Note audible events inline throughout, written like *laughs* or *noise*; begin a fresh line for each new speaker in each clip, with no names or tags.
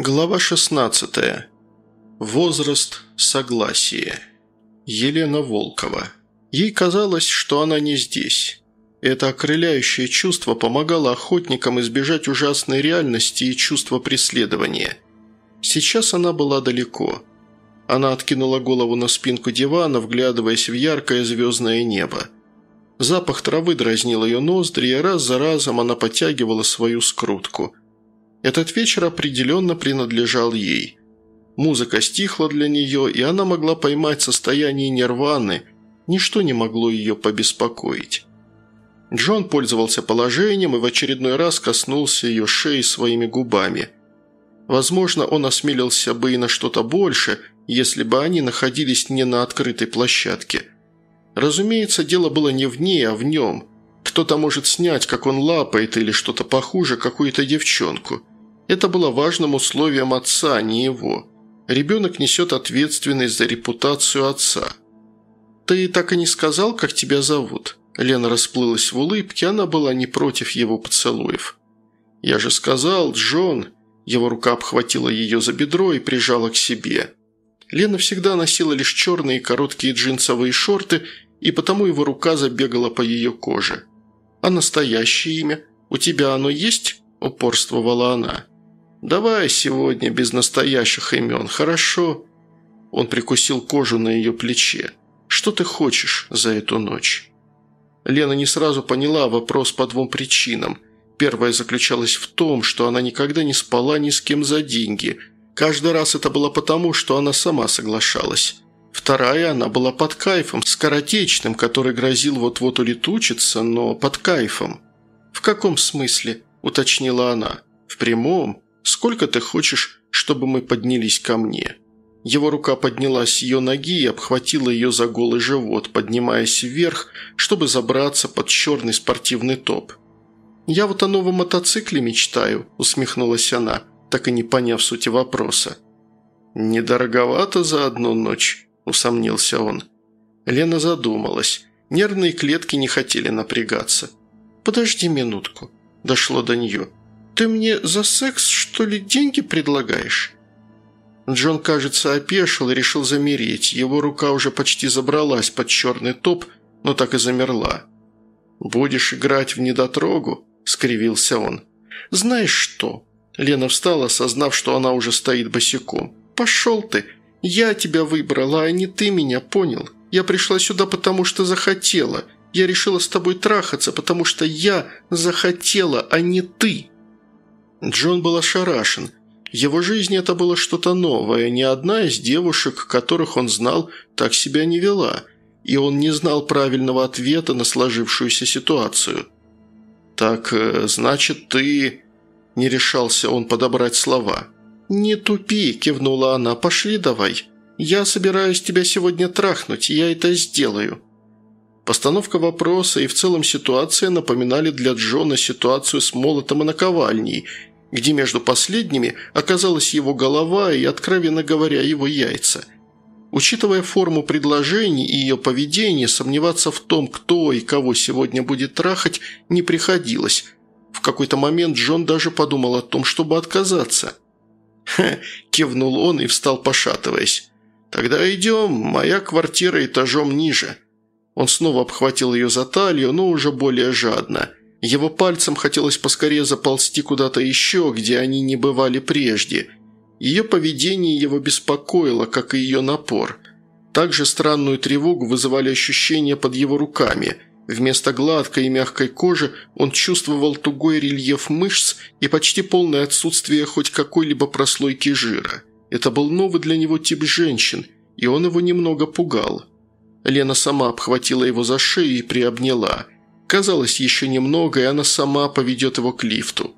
Глава 16. Возраст согласия. Елена Волкова. Ей казалось, что она не здесь. Это окрыляющее чувство помогало охотникам избежать ужасной реальности и чувства преследования. Сейчас она была далеко. Она откинула голову на спинку дивана, вглядываясь в яркое звездное небо. Запах травы дразнил ее ноздри, и раз за разом она подтягивала свою скрутку. Этот вечер определенно принадлежал ей. Музыка стихла для нее, и она могла поймать состояние нирваны, ничто не могло ее побеспокоить. Джон пользовался положением и в очередной раз коснулся ее шеи своими губами. Возможно, он осмелился бы и на что-то больше, если бы они находились не на открытой площадке – Разумеется, дело было не в ней, а в нем. Кто-то может снять, как он лапает или что-то похуже, какую-то девчонку. Это было важным условием отца, а не его. Ребенок несет ответственность за репутацию отца. «Ты так и не сказал, как тебя зовут?» Лена расплылась в улыбке, она была не против его поцелуев. «Я же сказал, Джон...» Его рука обхватила ее за бедро и прижала к себе. Лена всегда носила лишь черные короткие джинсовые шорты и потому его рука забегала по ее коже. «А настоящее имя? У тебя оно есть?» – упорствовала она. «Давай сегодня без настоящих имен, хорошо?» Он прикусил кожу на ее плече. «Что ты хочешь за эту ночь?» Лена не сразу поняла вопрос по двум причинам. Первая заключалась в том, что она никогда не спала ни с кем за деньги. Каждый раз это было потому, что она сама соглашалась. Вторая, она была под кайфом, скоротечным, который грозил вот-вот улетучиться, но под кайфом. «В каком смысле?» – уточнила она. «В прямом. Сколько ты хочешь, чтобы мы поднялись ко мне?» Его рука поднялась с ее ноги и обхватила ее за голый живот, поднимаясь вверх, чтобы забраться под черный спортивный топ. «Я вот о новом мотоцикле мечтаю», – усмехнулась она, так и не поняв сути вопроса. «Недороговато за одну ночь?» Усомнился он. Лена задумалась. Нервные клетки не хотели напрягаться. «Подожди минутку», – дошло до нее. «Ты мне за секс, что ли, деньги предлагаешь?» Джон, кажется, опешил и решил замереть. Его рука уже почти забралась под черный топ, но так и замерла. «Будешь играть в недотрогу?» – скривился он. «Знаешь что?» Лена встала, осознав, что она уже стоит босиком. «Пошел ты! «Я тебя выбрала, а не ты меня, понял? Я пришла сюда, потому что захотела. Я решила с тобой трахаться, потому что я захотела, а не ты». Джон был ошарашен. В его жизни это было что-то новое. Ни одна из девушек, которых он знал, так себя не вела. И он не знал правильного ответа на сложившуюся ситуацию. «Так, э, значит, ты...» Не решался он подобрать слова. «Не тупи», – кивнула она, – «пошли давай. Я собираюсь тебя сегодня трахнуть, я это сделаю». Постановка вопроса и в целом ситуация напоминали для Джона ситуацию с молотом и наковальней, где между последними оказалась его голова и, откровенно говоря, его яйца. Учитывая форму предложений и ее поведение, сомневаться в том, кто и кого сегодня будет трахать, не приходилось. В какой-то момент Джон даже подумал о том, чтобы отказаться – *laughs* кивнул он и встал, пошатываясь. «Тогда идем, моя квартира этажом ниже». Он снова обхватил ее за талию, но уже более жадно. Его пальцем хотелось поскорее заползти куда-то еще, где они не бывали прежде. Ее поведение его беспокоило, как и ее напор. Также странную тревогу вызывали ощущения под его руками – Вместо гладкой и мягкой кожи он чувствовал тугой рельеф мышц и почти полное отсутствие хоть какой-либо прослойки жира. Это был новый для него тип женщин, и он его немного пугал. Лена сама обхватила его за шею и приобняла. Казалось, еще немного, и она сама поведет его к лифту.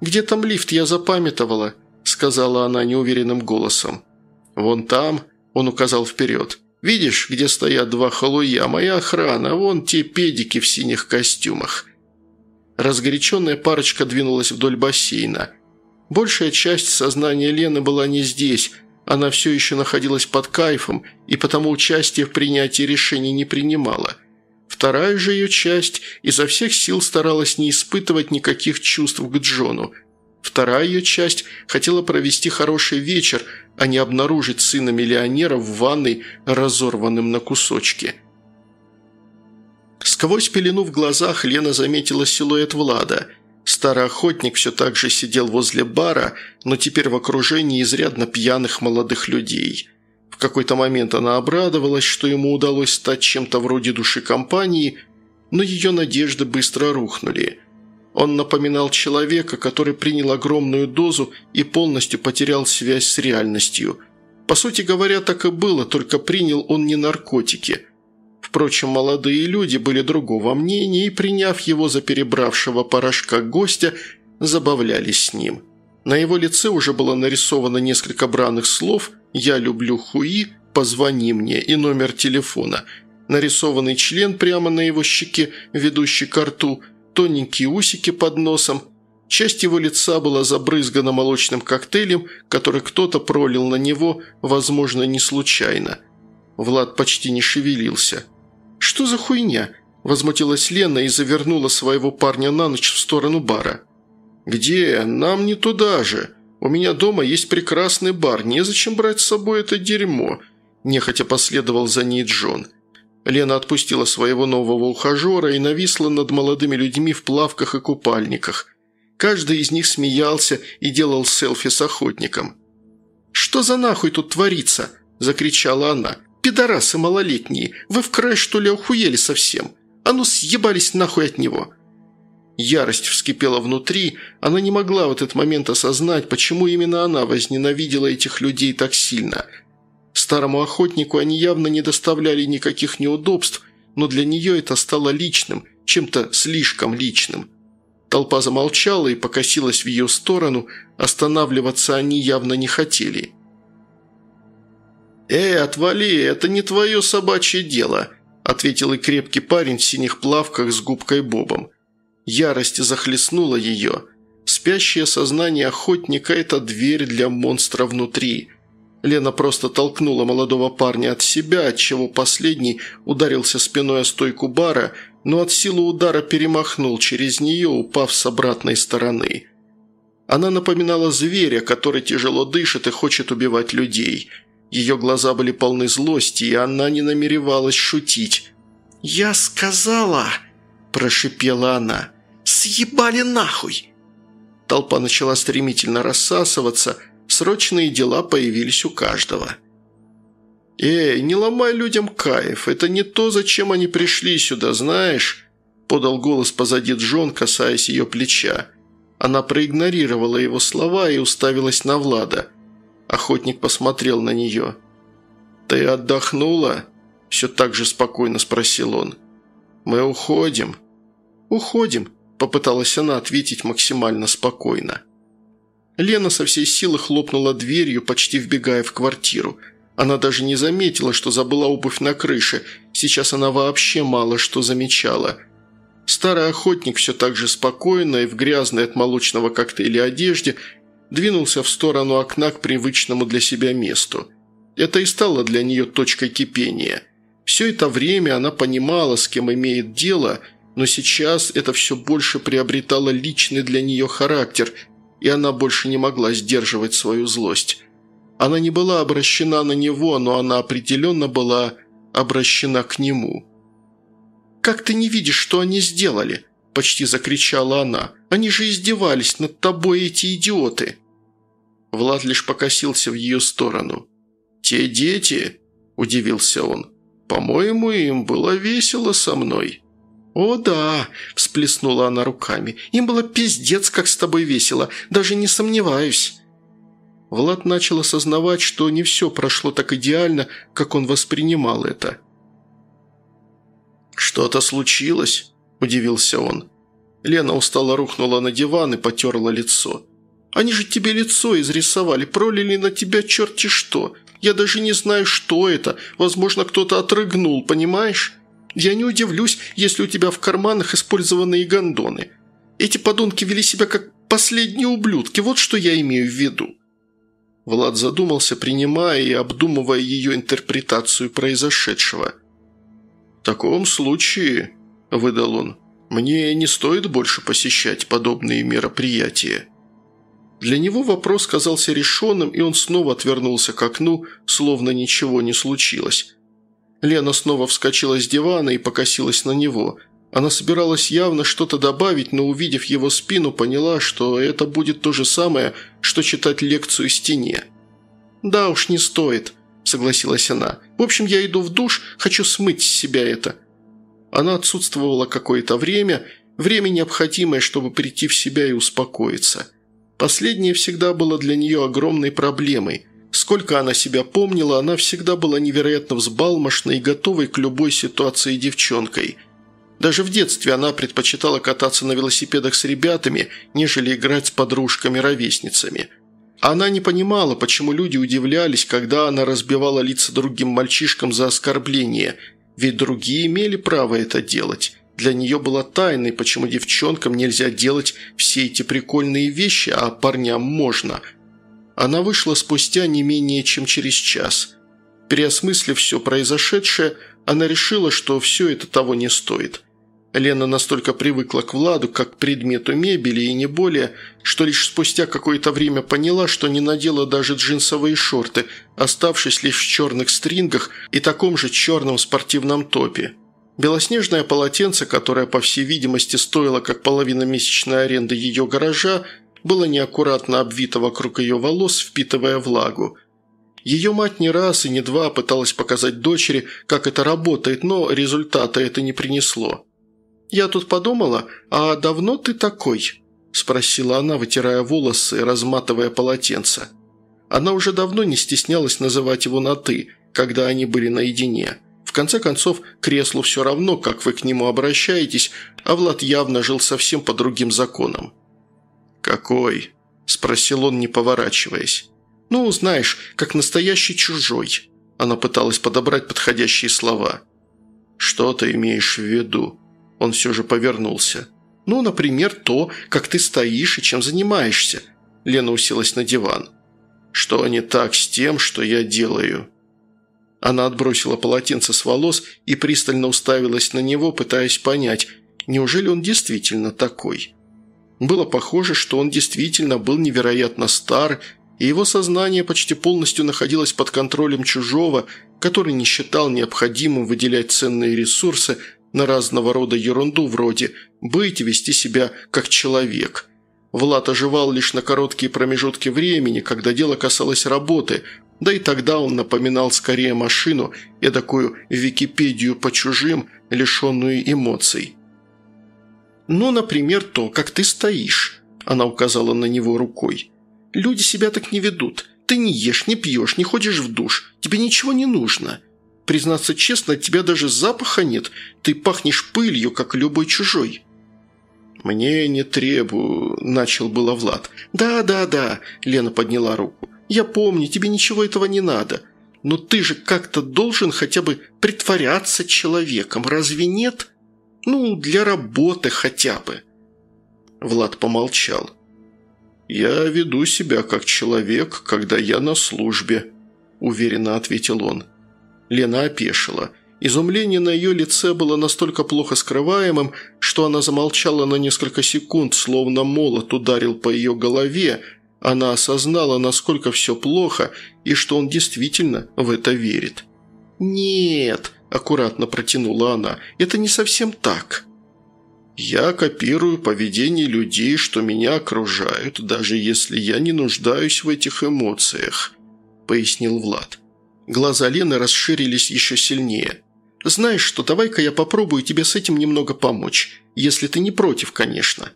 «Где там лифт, я запамятовала», – сказала она неуверенным голосом. «Вон там», – он указал вперед. Видишь, где стоят два халуя, моя охрана, вон те педики в синих костюмах». Разгоряченная парочка двинулась вдоль бассейна. Большая часть сознания Лены была не здесь, она все еще находилась под кайфом и потому участие в принятии решений не принимала. Вторая же ее часть изо всех сил старалась не испытывать никаких чувств к Джону. Вторая ее часть хотела провести хороший вечер, а не обнаружить сына миллионера в ванной, разорванным на кусочки. Сквозь пелену в глазах Лена заметила силуэт Влада. Старый охотник все так же сидел возле бара, но теперь в окружении изрядно пьяных молодых людей. В какой-то момент она обрадовалась, что ему удалось стать чем-то вроде души компании, но ее надежды быстро рухнули – он напоминал человека, который принял огромную дозу и полностью потерял связь с реальностью. По сути говоря, так и было, только принял он не наркотики. Впрочем, молодые люди были другого мнения и, приняв его за перебравшего порошка гостя, забавлялись с ним. На его лице уже было нарисовано несколько бранных слов «Я люблю хуи», «Позвони мне» и номер телефона. Нарисованный член прямо на его щеке, ведущий к рту – тоненькие усики под носом. Часть его лица была забрызгана молочным коктейлем, который кто-то пролил на него, возможно, не случайно. Влад почти не шевелился. «Что за хуйня?» – возмутилась Лена и завернула своего парня на ночь в сторону бара. «Где? Нам не туда же. У меня дома есть прекрасный бар, незачем брать с собой это дерьмо», – нехотя последовал за ней Джон – Лена отпустила своего нового ухажера и нависла над молодыми людьми в плавках и купальниках. Каждый из них смеялся и делал селфи с охотником. «Что за нахуй тут творится?» – закричала она. «Пидорасы малолетние, вы в край что ли охуели совсем? А ну съебались нахуй от него!» Ярость вскипела внутри, она не могла в этот момент осознать, почему именно она возненавидела этих людей так сильно – Старому охотнику они явно не доставляли никаких неудобств, но для нее это стало личным, чем-то слишком личным. Толпа замолчала и покосилась в ее сторону, останавливаться они явно не хотели. «Эй, отвали, это не твое собачье дело», – ответил и крепкий парень в синих плавках с губкой Бобом. Ярость захлестнула ее. Спящее сознание охотника – это дверь для монстра внутри – Лена просто толкнула молодого парня от себя, отчего последний ударился спиной о стойку бара, но от силы удара перемахнул через нее, упав с обратной стороны. Она напоминала зверя, который тяжело дышит и хочет убивать людей. Ее глаза были полны злости, и она не намеревалась шутить. «Я сказала!» – прошипела она. «Съебали нахуй!» Толпа начала стремительно рассасываться – Срочные дела появились у каждого. «Эй, не ломай людям кайф, это не то, зачем они пришли сюда, знаешь?» Подал голос позади Джон, касаясь ее плеча. Она проигнорировала его слова и уставилась на Влада. Охотник посмотрел на нее. «Ты отдохнула?» – все так же спокойно спросил он. «Мы уходим». «Уходим», – попыталась она ответить максимально спокойно. Лена со всей силы хлопнула дверью, почти вбегая в квартиру. Она даже не заметила, что забыла обувь на крыше. Сейчас она вообще мало что замечала. Старый охотник все так же спокойно и в грязной от молочного коктейля одежде двинулся в сторону окна к привычному для себя месту. Это и стало для нее точкой кипения. Все это время она понимала, с кем имеет дело, но сейчас это все больше приобретало личный для нее характер – и она больше не могла сдерживать свою злость. Она не была обращена на него, но она определенно была обращена к нему. «Как ты не видишь, что они сделали?» – почти закричала она. «Они же издевались над тобой, эти идиоты!» Влад лишь покосился в ее сторону. «Те дети?» – удивился он. «По-моему, им было весело со мной». «О, да!» – всплеснула она руками. «Им было пиздец, как с тобой весело, даже не сомневаюсь». Влад начал осознавать, что не все прошло так идеально, как он воспринимал это. «Что-то случилось?» – удивился он. Лена устало рухнула на диван и потерла лицо. «Они же тебе лицо изрисовали, пролили на тебя черти что. Я даже не знаю, что это. Возможно, кто-то отрыгнул, понимаешь?» Я не удивлюсь, если у тебя в карманах использованные гондоны. Эти подонки вели себя как последние ублюдки, вот что я имею в виду». Влад задумался, принимая и обдумывая ее интерпретацию произошедшего. «В таком случае», – выдал он, – «мне не стоит больше посещать подобные мероприятия». Для него вопрос казался решенным, и он снова отвернулся к окну, словно ничего не случилось. Лена снова вскочила с дивана и покосилась на него. Она собиралась явно что-то добавить, но, увидев его спину, поняла, что это будет то же самое, что читать лекцию стене. «Да уж, не стоит», – согласилась она. «В общем, я иду в душ, хочу смыть с себя это». Она отсутствовала какое-то время, время необходимое, чтобы прийти в себя и успокоиться. Последнее всегда было для нее огромной проблемой – Сколько она себя помнила, она всегда была невероятно взбалмошной и готовой к любой ситуации девчонкой. Даже в детстве она предпочитала кататься на велосипедах с ребятами, нежели играть с подружками-ровесницами. Она не понимала, почему люди удивлялись, когда она разбивала лица другим мальчишкам за оскорбление, ведь другие имели право это делать. Для нее было тайной, почему девчонкам нельзя делать все эти прикольные вещи, а парням можно – она вышла спустя не менее чем через час. Переосмыслив все произошедшее, она решила, что все это того не стоит. Лена настолько привыкла к Владу, как к предмету мебели и не более, что лишь спустя какое-то время поняла, что не надела даже джинсовые шорты, оставшись лишь в черных стрингах и таком же черном спортивном топе. Белоснежное полотенце, которое, по всей видимости, стоило как половина месячной аренды ее гаража, было неаккуратно обвито вокруг ее волос, впитывая влагу. Ее мать не раз и не два пыталась показать дочери, как это работает, но результата это не принесло. «Я тут подумала, а давно ты такой?» – спросила она, вытирая волосы и разматывая полотенце. Она уже давно не стеснялась называть его на «ты», когда они были наедине. В конце концов, креслу все равно, как вы к нему обращаетесь, а Влад явно жил совсем по другим законам. «Какой?» – спросил он, не поворачиваясь. «Ну, знаешь, как настоящий чужой». Она пыталась подобрать подходящие слова. «Что ты имеешь в виду?» Он все же повернулся. «Ну, например, то, как ты стоишь и чем занимаешься». Лена уселась на диван. «Что не так с тем, что я делаю?» Она отбросила полотенце с волос и пристально уставилась на него, пытаясь понять, неужели он действительно такой. Было похоже, что он действительно был невероятно стар, и его сознание почти полностью находилось под контролем чужого, который не считал необходимым выделять ценные ресурсы на разного рода ерунду вроде «быть и вести себя как человек». Влад оживал лишь на короткие промежутки времени, когда дело касалось работы, да и тогда он напоминал скорее машину, такую Википедию по чужим, лишенную эмоций. «Ну, например, то, как ты стоишь», – она указала на него рукой. «Люди себя так не ведут. Ты не ешь, не пьешь, не ходишь в душ. Тебе ничего не нужно. Признаться честно, от тебя даже запаха нет. Ты пахнешь пылью, как любой чужой». «Мне не требую», – начал было Влад. «Да, да, да», – Лена подняла руку. «Я помню, тебе ничего этого не надо. Но ты же как-то должен хотя бы притворяться человеком, разве нет?» Ну, для работы хотя бы». Влад помолчал. «Я веду себя как человек, когда я на службе», – уверенно ответил он. Лена опешила. Изумление на ее лице было настолько плохо скрываемым, что она замолчала на несколько секунд, словно молот ударил по ее голове. Она осознала, насколько все плохо и что он действительно в это верит. «Нет», аккуратно протянула она. «Это не совсем так». «Я копирую поведение людей, что меня окружают, даже если я не нуждаюсь в этих эмоциях», – пояснил Влад. Глаза Лены расширились еще сильнее. «Знаешь что, давай-ка я попробую тебе с этим немного помочь, если ты не против, конечно».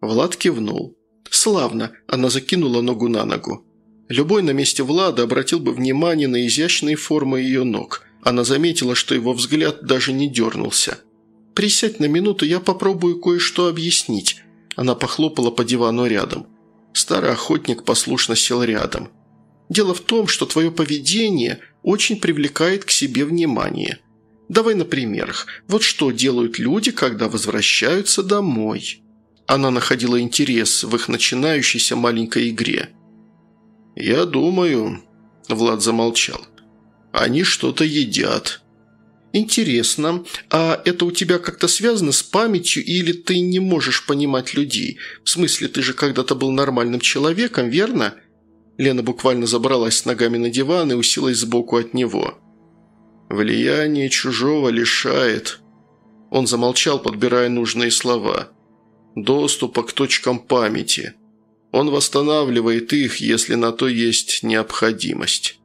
Влад кивнул. «Славно», – она закинула ногу на ногу. Любой на месте Влада обратил бы внимание на изящные формы ее ног – она заметила, что его взгляд даже не дернулся. «Присядь на минуту, я попробую кое-что объяснить». Она похлопала по дивану рядом. Старый охотник послушно сел рядом. «Дело в том, что твое поведение очень привлекает к себе внимание. Давай на примерах. Вот что делают люди, когда возвращаются домой». Она находила интерес в их начинающейся маленькой игре. «Я думаю...» – Влад замолчал – они что-то едят. «Интересно, а это у тебя как-то связано с памятью или ты не можешь понимать людей? В смысле, ты же когда-то был нормальным человеком, верно?» Лена буквально забралась с ногами на диван и уселась сбоку от него. «Влияние чужого лишает...» Он замолчал, подбирая нужные слова. «Доступа к точкам памяти. Он восстанавливает их, если на то есть необходимость».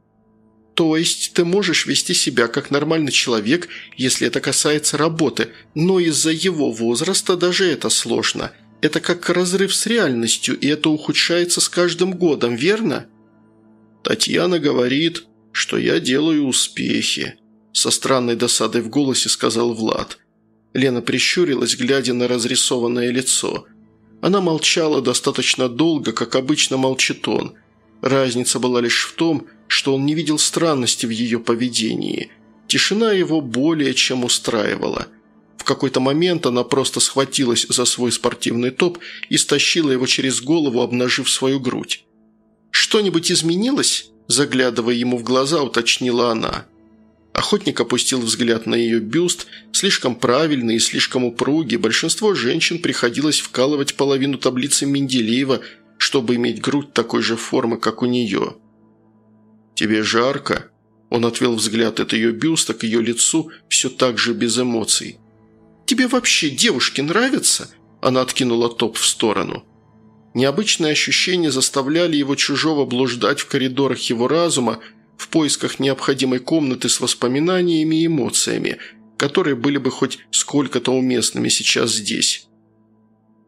«То есть ты можешь вести себя как нормальный человек, если это касается работы, но из-за его возраста даже это сложно. Это как разрыв с реальностью, и это ухудшается с каждым годом, верно?»
«Татьяна говорит, что я делаю успехи», – со странной досадой в голосе сказал Влад.
Лена прищурилась, глядя на разрисованное лицо. Она молчала достаточно долго, как обычно молчит он. Разница была лишь в том, что он не видел странности в ее поведении. Тишина его более чем устраивала. В какой-то момент она просто схватилась за свой спортивный топ и стащила его через голову, обнажив свою грудь. «Что-нибудь изменилось?» – заглядывая ему в глаза, уточнила она. Охотник опустил взгляд на ее бюст, слишком правильный и слишком упругий. Большинство женщин приходилось вкалывать половину таблицы Менделеева, чтобы иметь грудь такой же формы, как у нее. «Тебе жарко?» Он отвел взгляд от ее бюста к ее лицу, все так же без эмоций. «Тебе вообще девушки нравятся?» Она откинула топ в сторону. Необычные ощущения заставляли его чужого блуждать в коридорах его разума в поисках необходимой комнаты с воспоминаниями и эмоциями, которые были бы хоть сколько-то уместными сейчас здесь.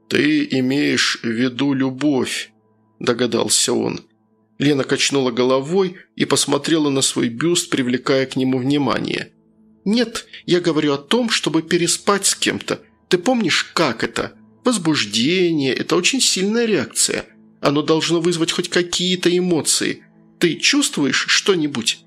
«Ты имеешь в виду любовь», – догадался он. Лена качнула головой и посмотрела на свой бюст, привлекая к нему внимание. «Нет, я говорю о том, чтобы переспать с кем-то. Ты помнишь, как это? Возбуждение – это очень сильная реакция. Оно должно вызвать хоть какие-то эмоции. Ты чувствуешь что-нибудь?»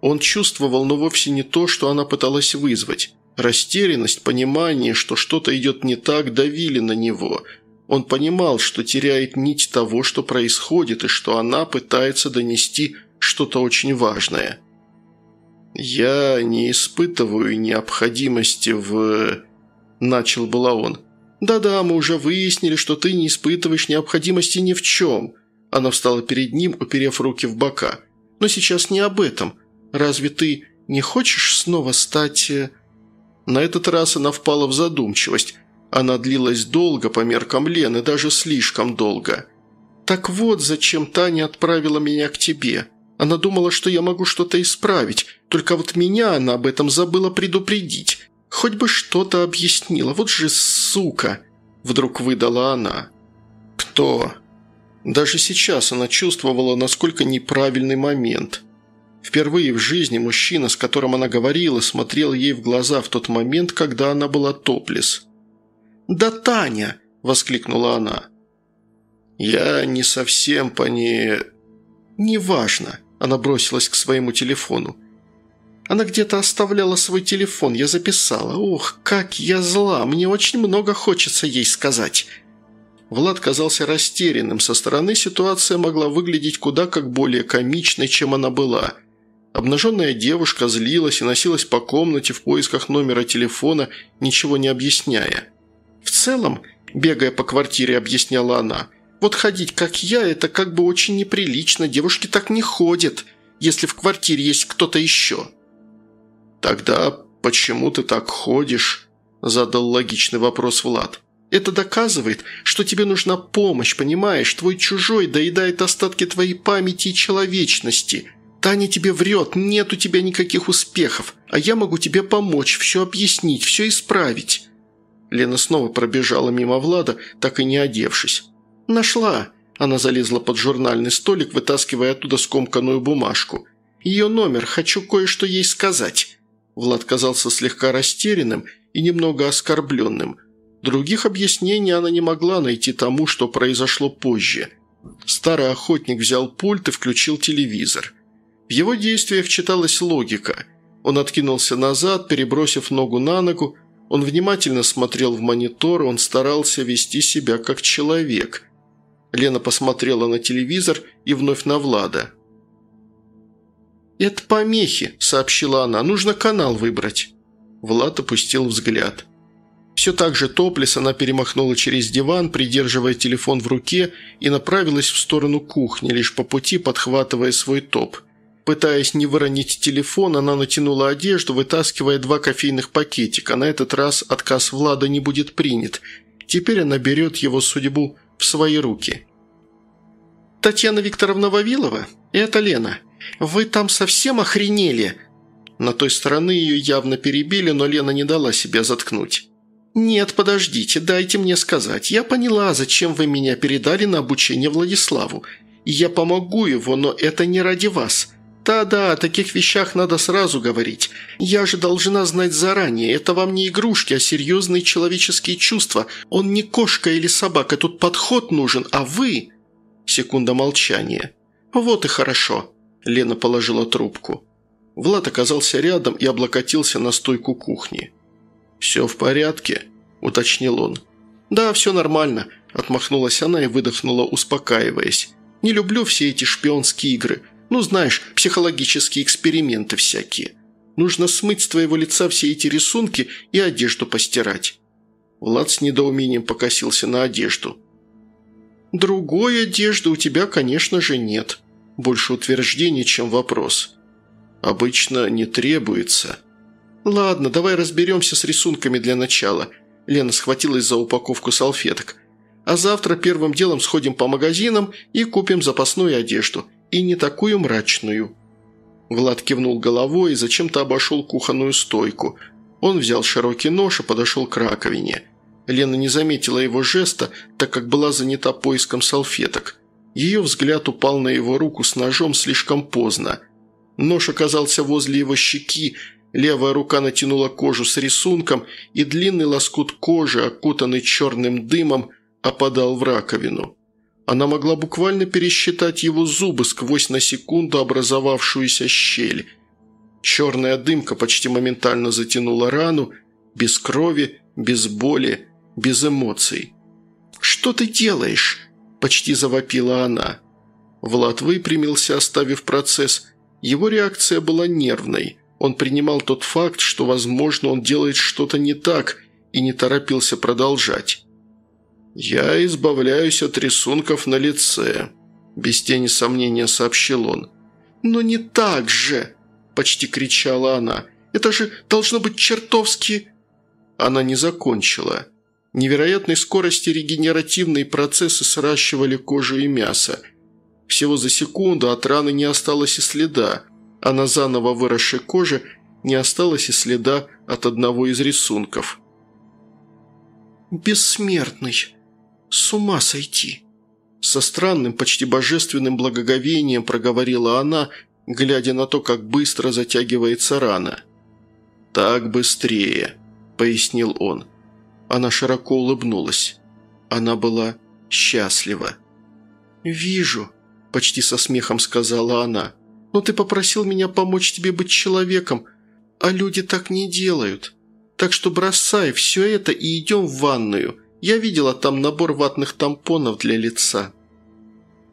Он чувствовал, но вовсе не то, что она пыталась вызвать. Растерянность, понимание, что что-то идет не так, давили на него – он понимал, что теряет нить того, что происходит, и что она пытается донести что-то очень важное. «Я не испытываю необходимости в...» – начал было он. «Да-да, мы уже выяснили, что ты не испытываешь необходимости ни в чем». Она встала перед ним, уперев руки в бока. «Но сейчас не об этом. Разве ты не хочешь снова стать...» э?» На этот раз она впала в задумчивость, она длилась долго по меркам Лены, даже слишком долго. «Так вот, зачем Таня отправила меня к тебе. Она думала, что я могу что-то исправить, только вот меня она об этом забыла предупредить. Хоть бы что-то объяснила, вот же сука!» Вдруг выдала она. «Кто?» Даже сейчас она чувствовала, насколько неправильный момент. Впервые в жизни мужчина, с которым она говорила, смотрел ей в глаза в тот момент, когда она была топлес. «Да Таня!» – воскликнула она. «Я не совсем по ней...» «Неважно», – она бросилась к своему телефону. Она где-то оставляла свой телефон, я записала. Ох, как я зла, мне очень много хочется ей сказать». Влад казался растерянным. Со стороны ситуация могла выглядеть куда как более комичной, чем она была. Обнаженная девушка злилась и носилась по комнате в поисках номера телефона, ничего не объясняя. «В целом», – бегая по квартире, объясняла она, – «вот ходить как я – это как бы очень неприлично, девушки так не ходят, если в квартире есть кто-то еще».
«Тогда почему ты так ходишь?» – задал логичный вопрос Влад.
«Это доказывает, что тебе нужна помощь, понимаешь? Твой чужой доедает остатки твоей памяти и человечности. Таня тебе врет, нет у тебя никаких успехов, а я могу тебе помочь, все объяснить, все исправить». Лена снова пробежала мимо Влада, так и не одевшись. «Нашла!» Она залезла под журнальный столик, вытаскивая оттуда скомканную бумажку. «Ее номер, хочу кое-что ей сказать». Влад казался слегка растерянным и немного оскорбленным. Других объяснений она не могла найти тому, что произошло позже. Старый охотник взял пульт и включил телевизор. В его действиях читалась логика. Он откинулся назад, перебросив ногу на ногу, он внимательно смотрел в монитор, он старался вести себя как человек. Лена посмотрела на телевизор и вновь на Влада. «Это помехи», – сообщила она. «Нужно канал выбрать». Влад опустил взгляд. Все так же топлес она перемахнула через диван, придерживая телефон в руке, и направилась в сторону кухни, лишь по пути подхватывая свой топ. Пытаясь не выронить телефон, она натянула одежду, вытаскивая два кофейных пакетика. На этот раз отказ Влада не будет принят. Теперь она берет его судьбу в свои руки. «Татьяна Викторовна Вавилова? Это Лена. Вы там совсем охренели?» На той стороны ее явно перебили, но Лена не дала себя заткнуть. «Нет, подождите, дайте мне сказать. Я поняла, зачем вы меня передали на обучение Владиславу. Я помогу его, но это не ради вас. Да-да, о таких вещах надо сразу говорить. Я же должна знать заранее. Это вам не игрушки, а серьезные человеческие чувства. Он не кошка или собака, тут подход нужен, а вы...» Секунда молчания. «Вот и хорошо». Лена положила трубку. Влад оказался рядом и облокотился на стойку кухни. «Все в порядке?» – уточнил он. «Да, все нормально», – отмахнулась она и выдохнула, успокаиваясь. «Не люблю все эти шпионские игры. Ну, знаешь, психологические эксперименты всякие. Нужно смыть с твоего лица все эти рисунки и одежду постирать». Влад с недоумением покосился на одежду. «Другой одежды у тебя, конечно же, нет. Больше утверждений, чем вопрос. Обычно не требуется». «Ладно, давай разберемся с рисунками для начала». Лена схватилась за упаковку салфеток. «А завтра первым делом сходим по магазинам и купим запасную одежду. И не такую мрачную». Влад кивнул головой и зачем-то обошел кухонную стойку. Он взял широкий нож и подошел к раковине. Лена не заметила его жеста, так как была занята поиском салфеток. Ее взгляд упал на его руку с ножом слишком поздно. Нож оказался возле его щеки, Левая рука натянула кожу с рисунком, и длинный лоскут кожи, окутанный черным дымом, опадал в раковину. Она могла буквально пересчитать его зубы сквозь на секунду образовавшуюся щель. Черная дымка почти моментально затянула рану, без крови, без боли, без эмоций. «Что ты делаешь?» – почти завопила она. Влад выпрямился, оставив процесс. Его реакция была нервной – он принимал тот факт, что, возможно, он делает что-то не так и не торопился продолжать. «Я избавляюсь от рисунков на лице», – без тени сомнения сообщил он. «Но не так же!» – почти кричала она. «Это же должно быть чертовски...» Она не закончила. Невероятной скорости регенеративные процессы сращивали кожу и мясо. Всего за секунду от раны не осталось и следа а на заново выросшей коже не осталось и следа от одного из рисунков. «Бессмертный! С ума сойти!» Со странным, почти божественным благоговением проговорила она, глядя на то, как быстро затягивается рана. «Так быстрее», – пояснил он. Она широко улыбнулась. Она была счастлива. «Вижу», – почти со смехом сказала она но ты попросил меня помочь тебе быть человеком, а люди так не делают. Так что бросай все это и идем в ванную. Я видела там набор ватных тампонов для лица».